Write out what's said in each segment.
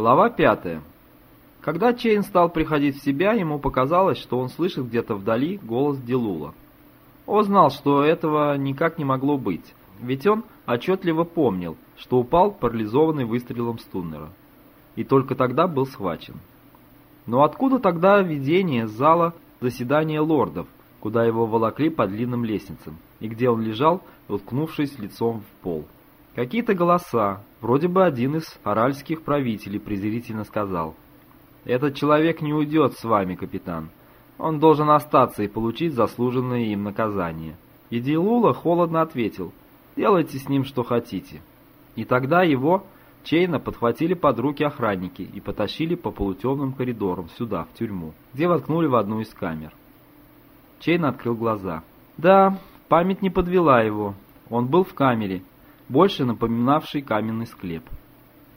Глава 5. Когда Чейн стал приходить в себя, ему показалось, что он слышит где-то вдали голос Дилула. Он знал, что этого никак не могло быть, ведь он отчетливо помнил, что упал парализованный выстрелом Стуннера, и только тогда был схвачен. Но откуда тогда видение зала заседания лордов, куда его волокли по длинным лестницам, и где он лежал, уткнувшись лицом в пол? Какие-то голоса, вроде бы один из харальских правителей презрительно сказал – этот человек не уйдет с вами, капитан. Он должен остаться и получить заслуженное им наказание. И Дилула холодно ответил, делайте с ним что хотите. И тогда его, Чейна, подхватили под руки охранники и потащили по полутемным коридорам сюда, в тюрьму, где воткнули в одну из камер. Чейн открыл глаза. Да, память не подвела его. Он был в камере, больше напоминавшей каменный склеп.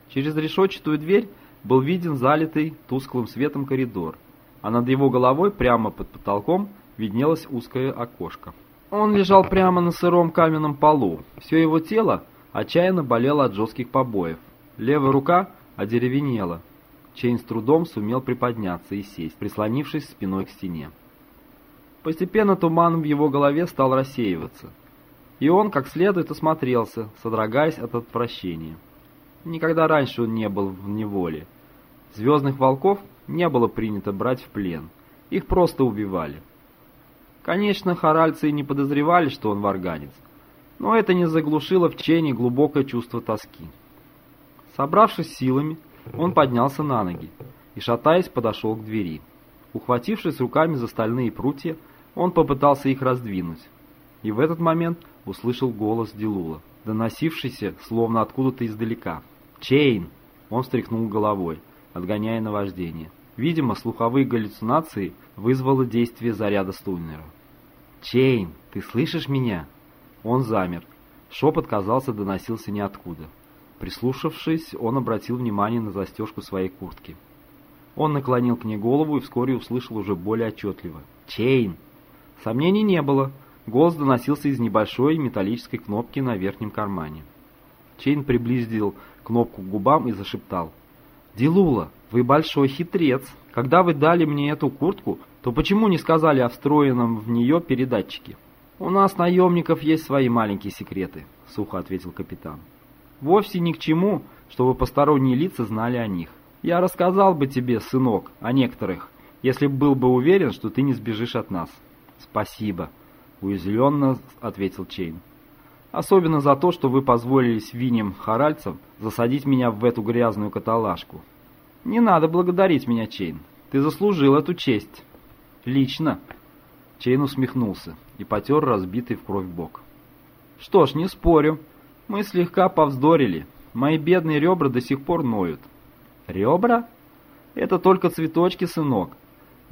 Через решетчатую дверь был виден залитый тусклым светом коридор, а над его головой прямо под потолком виднелось узкое окошко. Он лежал прямо на сыром каменном полу. Все его тело отчаянно болело от жестких побоев. Левая рука одеревенела. Чейн с трудом сумел приподняться и сесть, прислонившись спиной к стене. Постепенно туман в его голове стал рассеиваться, и он как следует осмотрелся, содрогаясь от отвращения. Никогда раньше он не был в неволе. Звездных волков не было принято брать в плен. Их просто убивали. Конечно, хоральцы не подозревали, что он варганец, но это не заглушило в Чене глубокое чувство тоски. Собравшись силами, он поднялся на ноги и, шатаясь, подошел к двери. Ухватившись руками за стальные прутья, он попытался их раздвинуть. И в этот момент услышал голос Дилула, доносившийся словно откуда-то издалека. «Чейн!» Он встряхнул головой, отгоняя наваждение. Видимо, слуховые галлюцинации вызвало действие заряда стуннера. «Чейн, ты слышишь меня?» Он замер. Шепот, казалось, доносился ниоткуда. Прислушавшись, он обратил внимание на застежку своей куртки. Он наклонил к ней голову и вскоре услышал уже более отчетливо. «Чейн!» Сомнений не было. Голос доносился из небольшой металлической кнопки на верхнем кармане. Чейн приблизил кнопку к губам и зашептал. «Дилула, вы большой хитрец. Когда вы дали мне эту куртку, то почему не сказали о встроенном в нее передатчике?» «У нас, наемников, есть свои маленькие секреты», — сухо ответил капитан. «Вовсе ни к чему, чтобы посторонние лица знали о них. Я рассказал бы тебе, сынок, о некоторых, если был бы уверен, что ты не сбежишь от нас». «Спасибо», — уязвленно ответил Чейн. Особенно за то, что вы позволили свиньям харальцам засадить меня в эту грязную каталажку. Не надо благодарить меня, Чейн. Ты заслужил эту честь. Лично. Чейн усмехнулся и потер разбитый в кровь бок. Что ж, не спорю. Мы слегка повздорили. Мои бедные ребра до сих пор ноют. Ребра? Это только цветочки, сынок.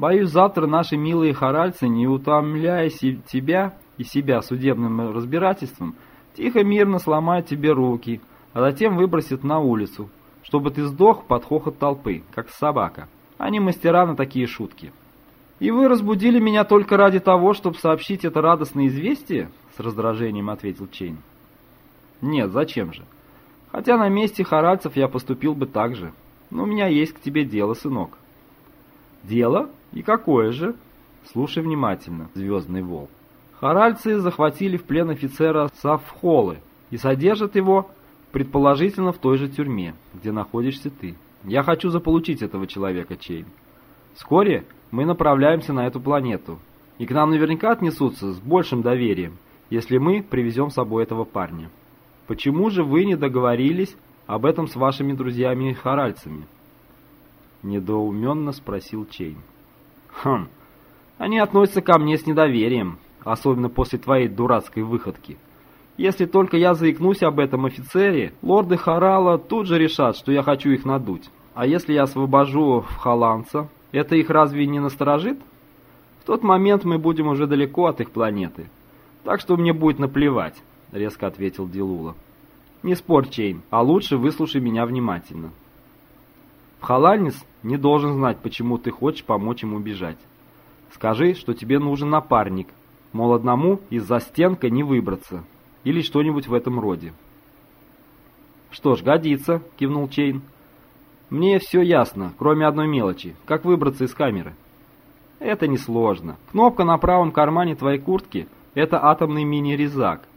Боюсь, завтра наши милые харальцы, не утомляя тебя и себя судебным разбирательством, Тихо-мирно сломает тебе руки, а затем выбросит на улицу, чтобы ты сдох под хохот толпы, как собака. Они мастера на такие шутки. «И вы разбудили меня только ради того, чтобы сообщить это радостное известие?» — с раздражением ответил Чейн. «Нет, зачем же? Хотя на месте харальцев я поступил бы так же. Но у меня есть к тебе дело, сынок». «Дело? И какое же?» «Слушай внимательно, звездный волк. Харальцы захватили в плен офицера Савхолы и содержат его, предположительно, в той же тюрьме, где находишься ты. Я хочу заполучить этого человека, Чейн. Вскоре мы направляемся на эту планету, и к нам наверняка отнесутся с большим доверием, если мы привезем с собой этого парня. Почему же вы не договорились об этом с вашими друзьями-харальцами?» Недоуменно спросил Чейн. «Хм, они относятся ко мне с недоверием», особенно после твоей дурацкой выходки. Если только я заикнусь об этом офицере, лорды Харала тут же решат, что я хочу их надуть. А если я освобожу в Халанца, это их разве не насторожит? В тот момент мы будем уже далеко от их планеты. Так что мне будет наплевать, резко ответил Дилула. Не спорь, Чейн, а лучше выслушай меня внимательно. Вхоланец не должен знать, почему ты хочешь помочь ему бежать. Скажи, что тебе нужен напарник, мол, одному из застенка не выбраться. Или что-нибудь в этом роде. «Что ж, годится», — кивнул Чейн. Мне все ясно, кроме одной мелочи. Как выбраться из камеры? Это несложно. Кнопка на правом кармане твоей куртки – это атомный мини-резак.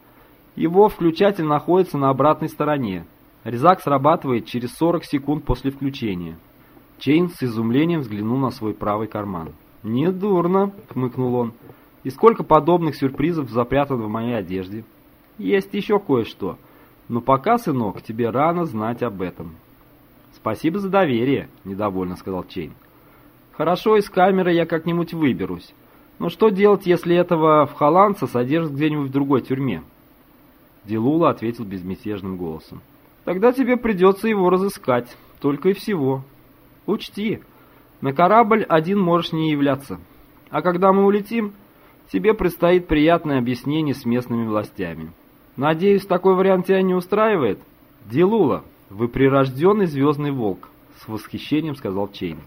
Его включатель находится на обратной стороне. Резак срабатывает через 40 секунд после включения. Чейн с изумлением взглянул на свой правый карман. «Недурно», — хмыкнул он. «И сколько подобных сюрпризов запрятано в моей одежде?» «Есть еще кое-что. Но пока, сынок, тебе рано знать об этом». «Спасибо за доверие», — недовольно сказал Чейн. «Хорошо, из камеры я как-нибудь выберусь. Но что делать, если этого в вхоландца содержат где-нибудь в другой тюрьме?» Дилула ответил безмятежным голосом. «Тогда тебе придется его разыскать, только и всего. Учти, на корабль один можешь не являться. А когда мы улетим, тебе предстоит приятное объяснение с местными властями. Надеюсь, такой вариант тебя не устраивает? Дилула, вы прирожденный звездный волк, с восхищением сказал Чейн.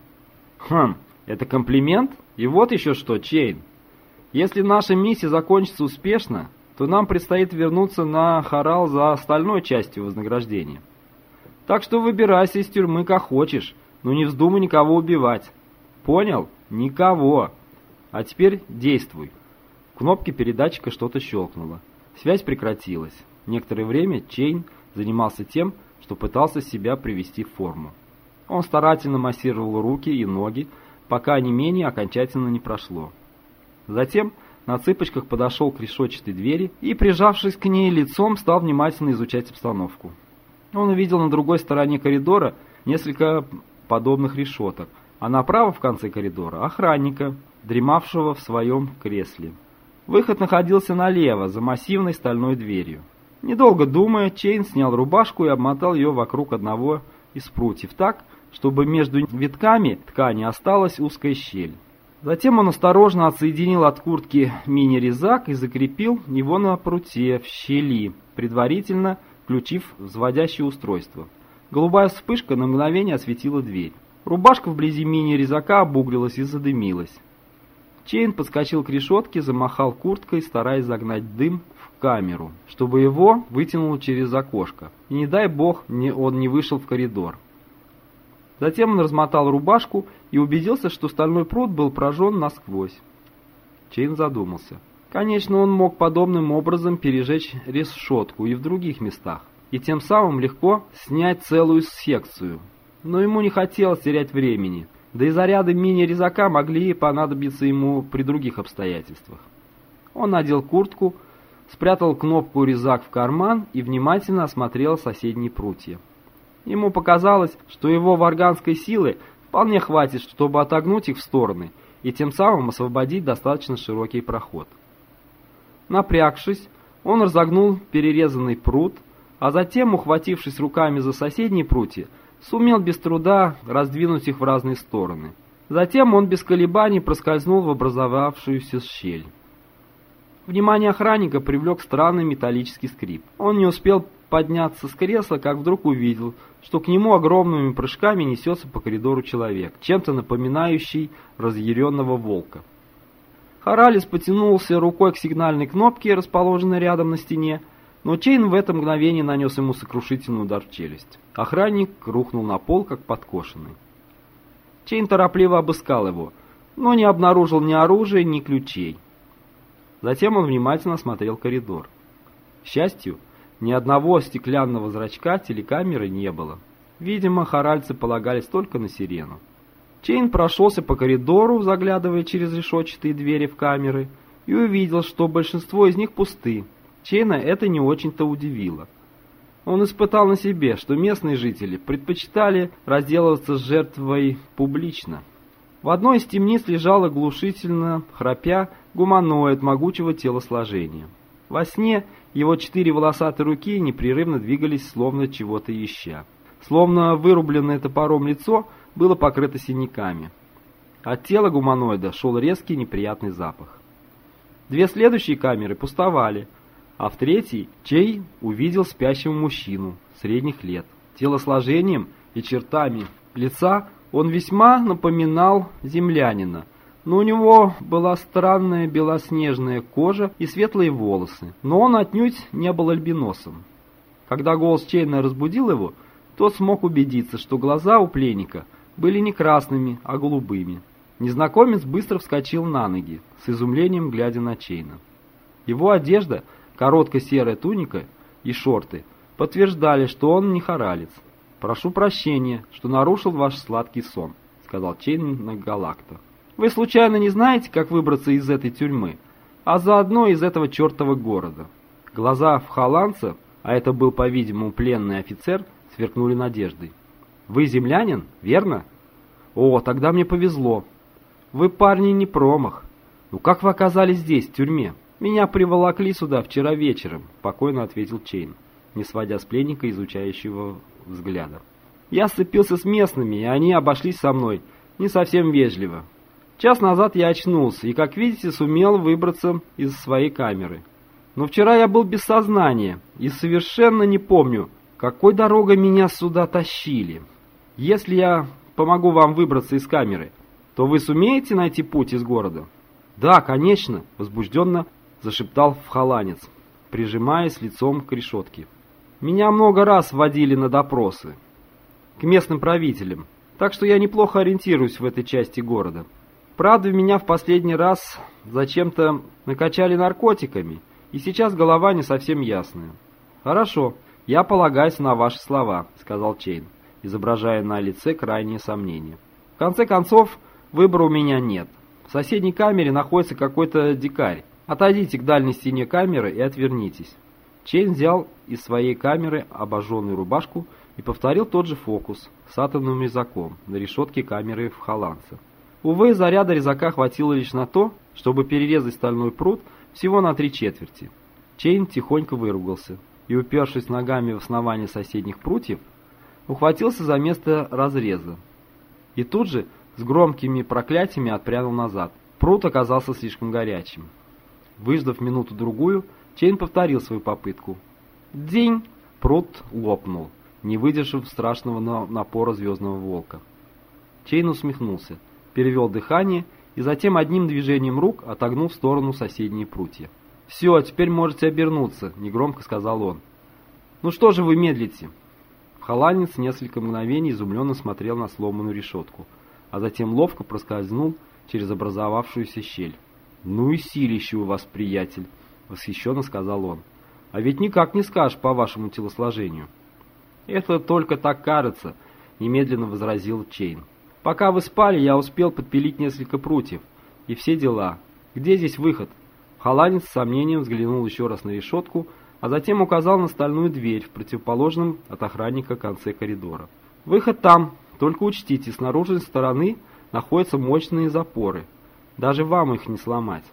Хм, это комплимент? И вот еще что, Чейн. Если наша миссия закончится успешно, то нам предстоит вернуться на Харал за остальной частью вознаграждения. Так что выбирайся из тюрьмы как хочешь, но не вздумай никого убивать. Понял? Никого. А теперь действуй. В кнопке передатчика что-то щелкнуло. Связь прекратилась. Некоторое время Чейн занимался тем, что пытался себя привести в форму. Он старательно массировал руки и ноги, пока не менее окончательно не прошло. Затем на цыпочках подошел к решетчатой двери и, прижавшись к ней лицом, стал внимательно изучать обстановку. Он увидел на другой стороне коридора несколько подобных решеток, а направо в конце коридора охранника, дремавшего в своем кресле. Выход находился налево, за массивной стальной дверью. Недолго думая, Чейн снял рубашку и обмотал ее вокруг одного из прутьев так, чтобы между витками ткани осталась узкая щель. Затем он осторожно отсоединил от куртки мини-резак и закрепил его на пруте в щели, предварительно включив взводящее устройство. Голубая вспышка на мгновение осветила дверь. Рубашка вблизи мини-резака обуглилась и задымилась. Чейн подскочил к решетке, замахал курткой, стараясь загнать дым в камеру, чтобы его вытянуло через окошко. И не дай бог, он не вышел в коридор. Затем он размотал рубашку и убедился, что стальной прут был прожжен насквозь. Чейн задумался. Конечно, он мог подобным образом пережечь решетку и в других местах, и тем самым легко снять целую секцию. Но ему не хотелось терять времени, да и заряды мини-резака могли понадобиться ему при других обстоятельствах. Он надел куртку, спрятал кнопку резак в карман и внимательно осмотрел соседние прутья. Ему показалось, что его варганской силы вполне хватит, чтобы отогнуть их в стороны и тем самым освободить достаточно широкий проход. Напрягшись, он разогнул перерезанный пруд, а затем, ухватившись руками за соседние прутья, сумел без труда раздвинуть их в разные стороны. Затем он без колебаний проскользнул в образовавшуюся щель. Внимание охранника привлек странный металлический скрип. Он не успел подняться с кресла, как вдруг увидел, что к нему огромными прыжками несется по коридору человек, чем-то напоминающий разъяренного волка. Харалец потянулся рукой к сигнальной кнопке, расположенной рядом на стене, но Чейн в это мгновение нанес ему сокрушительный удар в челюсть. Охранник рухнул на пол, как подкошенный. Чейн торопливо обыскал его, но не обнаружил ни оружия, ни ключей. Затем он внимательно осмотрел коридор. К счастью, ни одного стеклянного зрачка телекамеры не было. Видимо, харальцы полагались только на сирену. Чейн прошелся по коридору, заглядывая через решетчатые двери в камеры, и увидел, что большинство из них пусты. Чейна это не очень-то удивило. Он испытал на себе, что местные жители предпочитали разделываться с жертвой публично. В одной из темниц лежал оглушительно, храпя, гуманоид могучего телосложения. Во сне его четыре волосатые руки непрерывно двигались, словно чего-то ища. Словно вырубленное топором лицо было покрыто синяками. От тела гуманоида шел резкий неприятный запах. Две следующие камеры пустовали, а в третьей Чей увидел спящего мужчину средних лет. Телосложением и чертами лица он весьма напоминал землянина – но у него была странная белоснежная кожа и светлые волосы, но он отнюдь не был альбиносом. Когда голос Чейна разбудил его, тот смог убедиться, что глаза у пленника были не красными, а голубыми. Незнакомец быстро вскочил на ноги, с изумлением глядя на Чейна. Его одежда, короткая серая туника и шорты, подтверждали, что он не харалец. «Прошу прощения, что нарушил ваш сладкий сон», — сказал Чейн на галакто. «Вы случайно не знаете, как выбраться из этой тюрьмы, а заодно из этого чертова города?» Глаза в Халанца, а это был, по-видимому, пленный офицер, сверкнули надеждой. «Вы землянин, верно?» «О, тогда мне повезло. Вы, парни, не промах. Ну как вы оказались здесь, в тюрьме?» «Меня приволокли сюда вчера вечером», — спокойно ответил Чейн, не сводя с пленника изучающего взгляда. «Я сцепился с местными, и они обошлись со мной не совсем вежливо. Час назад я очнулся и, как видите, сумел выбраться из своей камеры. Но вчера я был без сознания и совершенно не помню, какой дорогой меня сюда тащили. Если я помогу вам выбраться из камеры, то вы сумеете найти путь из города?» «Да, конечно», — возбужденно зашептал вхоланец, прижимаясь лицом к решетке. «Меня много раз водили на допросы. К местным правителям, так что я неплохо ориентируюсь в этой части города. Правда, меня в последний раз зачем-то накачали наркотиками, и сейчас голова не совсем ясная». «Хорошо, я полагаюсь на ваши слова», — сказал Чейн, изображая на лице крайнее сомнение. «В конце концов, выбора у меня нет. В соседней камере находится какой-то дикарь, Отойдите к дальней стене камеры и отвернитесь. Чейн взял из своей камеры обожженную рубашку и повторил тот же фокус с атомным резаком на решетке камеры халанца. Увы, заряда резака хватило лишь на то, чтобы перерезать стальной прут всего на три четверти. Чейн тихонько выругался и, упершись ногами в основание соседних прутьев, ухватился за место разреза. И тут же с громкими проклятиями отпрянул назад. Прут оказался слишком горячим. Выждав минуту-другую, Чейн повторил свою попытку. Дзень! Прут лопнул, не выдержав страшного напора звездного волка. Чейн усмехнулся, перевел дыхание и затем одним движением рук отогнул в сторону соседние прутья. «Все, теперь можете обернуться», — негромко сказал он. «Ну что же вы медлите?» Халанец несколько мгновений изумленно смотрел на сломанную решетку, а затем ловко проскользнул через образовавшуюся щель. «Ну и силище у вас, приятель», — восхищенно сказал он. «А ведь никак не скажешь по вашему телосложению». «Это только так кажется», — немедленно возразил Чейн. «Пока вы спали, я успел подпилить несколько прутьев. И все дела. Где здесь выход?» Халанец с сомнением взглянул еще раз на решетку, а затем указал на стальную дверь в противоположном от охранника конце коридора. «Выход там, только учтите, с наружной стороны находятся мощные запоры». Даже вам их не сломать.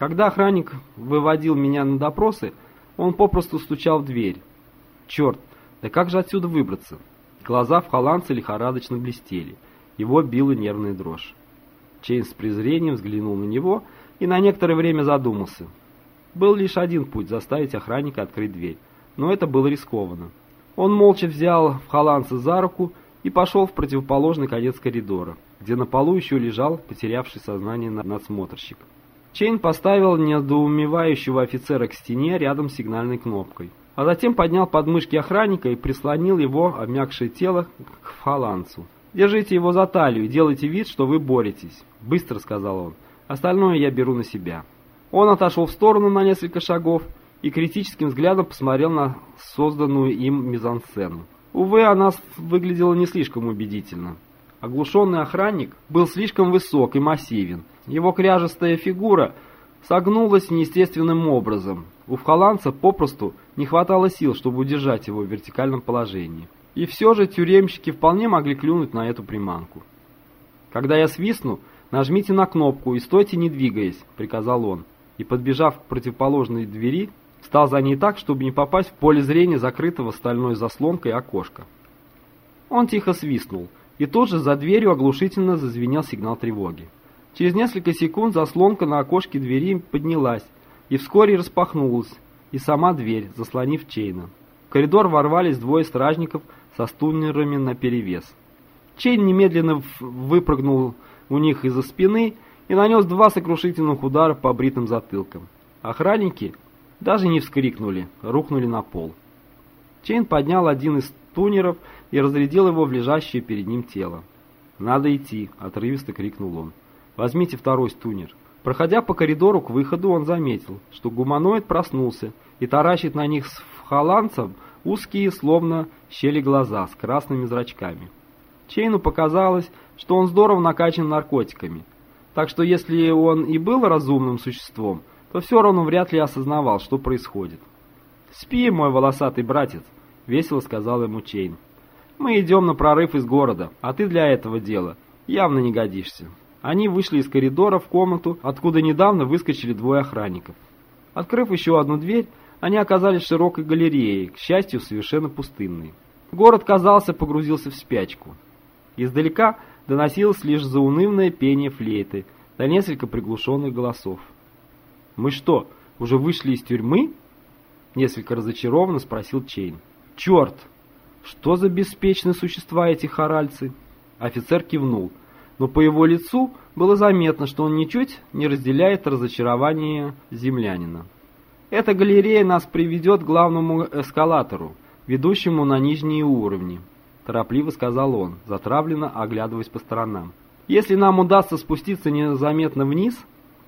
Когда охранник выводил меня на допросы, он попросту стучал в дверь. Черт, да как же отсюда выбраться? Глаза в холландце лихорадочно блестели. Его била нервная дрожь. Чейн с презрением взглянул на него и на некоторое время задумался. Был лишь один путь заставить охранника открыть дверь, но это было рискованно. Он молча взял в холландца за руку и пошел в противоположный конец коридора где на полу еще лежал потерявший сознание надсмотрщик. Чейн поставил недоумевающего офицера к стене рядом с сигнальной кнопкой, а затем поднял подмышки охранника и прислонил его обмякшее тело к фаланцу. «Держите его за талию и делайте вид, что вы боретесь», — быстро сказал он. «Остальное я беру на себя». Он отошел в сторону на несколько шагов и критическим взглядом посмотрел на созданную им мизансцену. Увы, она выглядела не слишком убедительно. Оглушенный охранник был слишком высок и массивен. Его кряжестая фигура согнулась неестественным образом. У вхоландца попросту не хватало сил, чтобы удержать его в вертикальном положении. И все же тюремщики вполне могли клюнуть на эту приманку. «Когда я свистну, нажмите на кнопку и стойте не двигаясь», — приказал он. И, подбежав к противоположной двери, встал за ней так, чтобы не попасть в поле зрения закрытого стальной заслонкой окошка. Он тихо свистнул, и тут же за дверью оглушительно зазвенел сигнал тревоги. Через несколько секунд заслонка на окошке двери поднялась и вскоре распахнулась, и сама дверь, заслонив Чейна. В коридор ворвались двое стражников со стунерами наперевес. Чейн немедленно выпрыгнул у них из-за спины и нанес два сокрушительных удара по бритым затылкам. Охранники даже не вскрикнули, рухнули на пол. Чейн поднял один из стунеров и разрядил его в лежащее перед ним тело. «Надо идти!» — отрывисто крикнул он. «Возьмите второй стунер». Проходя по коридору к выходу, он заметил, что гуманоид проснулся и таращит на них с холландцем узкие, словно щели глаза с красными зрачками. Чейну показалось, что он здорово накачан наркотиками, так что если он и был разумным существом, то все равно вряд ли осознавал, что происходит. «Спи, мой волосатый братец», — весело сказал ему Чейн. «Мы идем на прорыв из города, а ты для этого дела явно не годишься». Они вышли из коридора в комнату, откуда недавно выскочили двое охранников. Открыв еще одну дверь, они оказались широкой галерее, к счастью, совершенно пустынной. Город, казался, погрузился в спячку. Издалека доносилось лишь заунывное пение флейты, да несколько приглушенных голосов. «Мы что, уже вышли из тюрьмы?» Несколько разочарованно спросил Чейн. «Черт! Что за беспечные существа эти хоральцы?» Офицер кивнул, но по его лицу было заметно, что он ничуть не разделяет разочарование землянина. «Эта галерея нас приведет к главному эскалатору, ведущему на нижние уровни», торопливо сказал он, затравленно оглядываясь по сторонам. «Если нам удастся спуститься незаметно вниз...»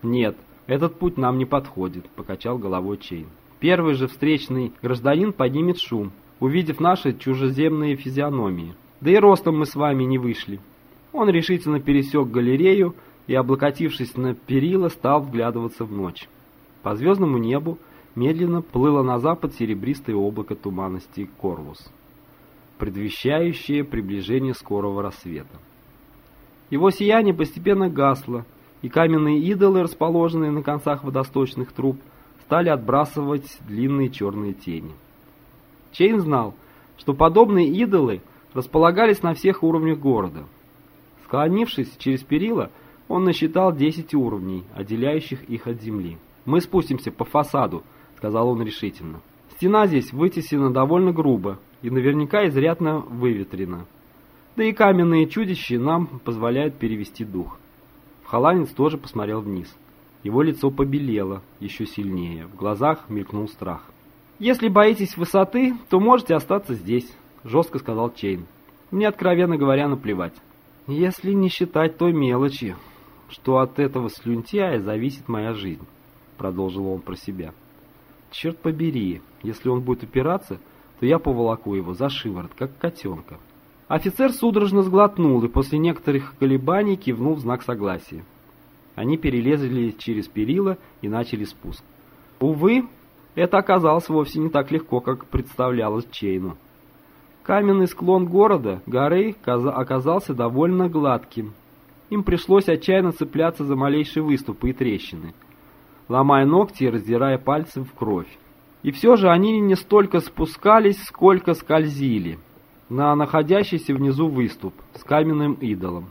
«Нет, этот путь нам не подходит», — покачал головой Чейн. «Первый же встречный гражданин поднимет шум, увидев наши чужеземные физиономии. Да и ростом мы с вами не вышли». Он решительно пересек галерею и, облокотившись на перила, стал вглядываться в ночь. По звездному небу медленно плыло на запад серебристое облако туманности Корвус предвещающее приближение скорого рассвета. Его сияние постепенно гасло, и каменные идолы, расположенные на концах водосточных труб, стали отбрасывать длинные черные тени. Чейн знал, что подобные идолы располагались на всех уровнях города. Склонившись через перила, он насчитал 10 уровней, отделяющих их от земли. «Мы спустимся по фасаду», — сказал он решительно. «Стена здесь вытесена довольно грубо, и наверняка изрядно выветрено. Да и каменные чудища нам позволяют перевести дух. Халанец тоже посмотрел вниз. Его лицо побелело еще сильнее, в глазах мелькнул страх. «Если боитесь высоты, то можете остаться здесь», — жестко сказал Чейн. «Мне, откровенно говоря, наплевать. Если не считать той мелочи, что от этого слюнтяя зависит моя жизнь», — продолжил он про себя. «Черт побери, если он будет упираться, то я поволоку его за шиворот, как котенка. Офицер судорожно сглотнул и после некоторых колебаний кивнул в знак согласия. Они перелезли через перила и начали спуск. Увы, это оказалось вовсе не так легко, как представлялось Чейну. Каменный склон города, горы, оказался довольно гладким. Им пришлось отчаянно цепляться за малейшие выступы и трещины, ломая ногти и раздирая пальцы в кровь. И все же они не столько спускались, сколько скользили на находящийся внизу выступ с каменным идолом.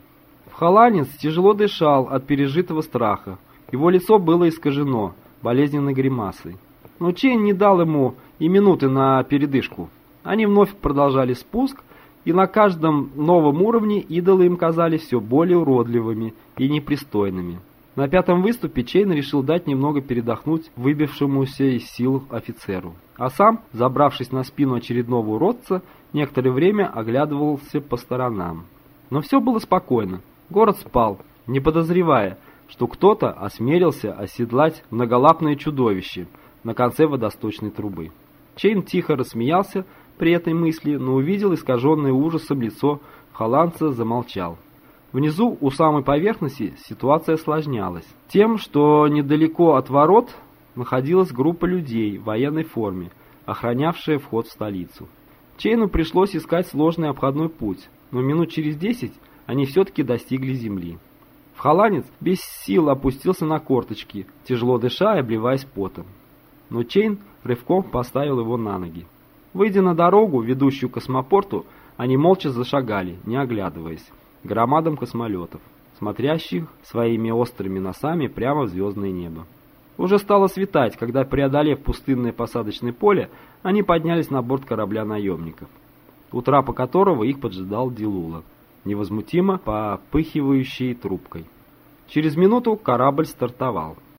Вхоланец тяжело дышал от пережитого страха. Его лицо было искажено болезненной гримасой. Но Чейн не дал ему и минуты на передышку. Они вновь продолжали спуск, и на каждом новом уровне идолы им казались все более уродливыми и непристойными. На пятом выступе Чейн решил дать немного передохнуть выбившемуся из сил офицеру. А сам, забравшись на спину очередного уродца, некоторое время оглядывался по сторонам. Но все было спокойно. Город спал, не подозревая, что кто-то осмелился оседлать многолапное чудовище на конце водосточной трубы. Чейн тихо рассмеялся при этой мысли, но увидел искаженное ужасом лицо холландца, замолчал. Внизу, у самой поверхности, ситуация осложнялась. Тем, что недалеко от ворот находилась группа людей в военной форме, охранявшая вход в столицу. Чейну пришлось искать сложный обходной путь, но минут через десять они все-таки достигли земли. Вхоланец без сил опустился на корточки, тяжело дыша и обливаясь потом. Но Чейн рывком поставил его на ноги. Выйдя на дорогу, ведущую к космопорту, они молча зашагали, не оглядываясь громадам космолетов, смотрящих своими острыми носами прямо в звездное небо. Уже стало светать, когда, преодолев пустынное посадочное поле, они поднялись на борт корабля наемников, у трапа которого их поджидал Дилула, невозмутимо попыхивающий трубкой. Через минуту корабль стартовал.